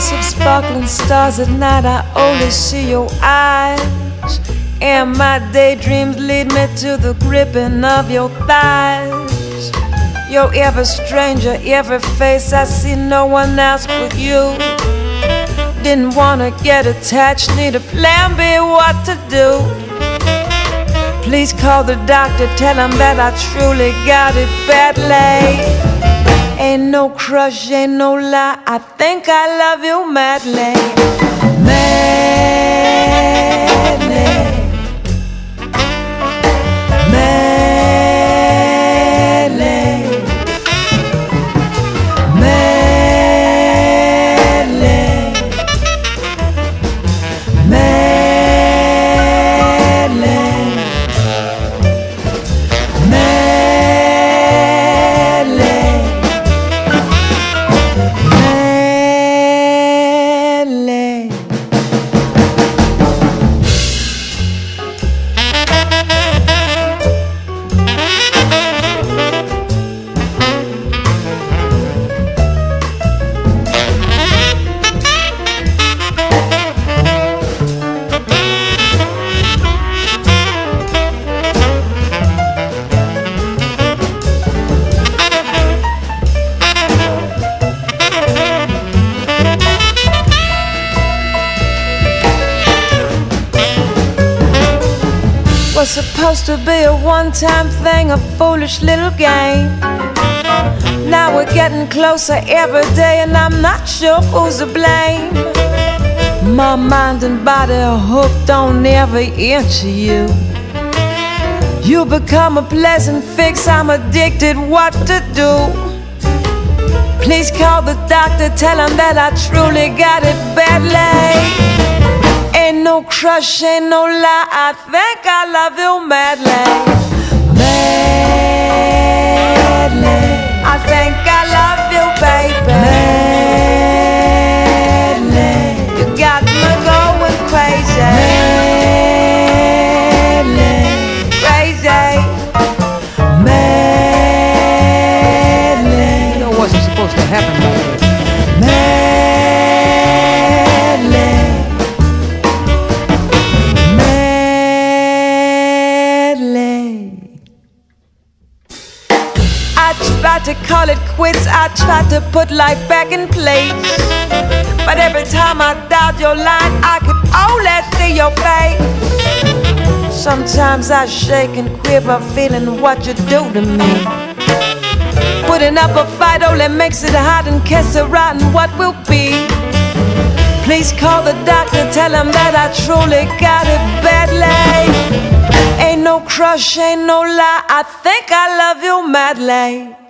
sparkling stars at night, I only see your eyes. And my daydreams lead me to the gripping of your thighs. You're ever stranger, every face I see, no one else but you. Didn't wanna get attached, need a plan B, what to do. Please call the doctor, tell him that I truly got it badly. Ain't no crush, ain't no lie, I think I love you madly. Madly. Was supposed to be a one time thing, a foolish little game. Now we're getting closer every day, and I'm not sure who's to blame. My mind and body are hooked on every inch of you. You become a pleasant fix, I'm addicted, what to do? Please call the doctor, tell him that I truly got it badly. No crush, ain't no lie. I think I love you madly. Madly. I think tried to call it quits, I tried to put life back in place. But every time I dialed your line, I could only see your face. Sometimes I shake and quiver, feeling what you do to me. Putting up a fight only makes it hot and kiss a rotten what will be. Please call the doctor, tell him that I truly got it badly. Ain't no crush, ain't no lie, I think I love you madly.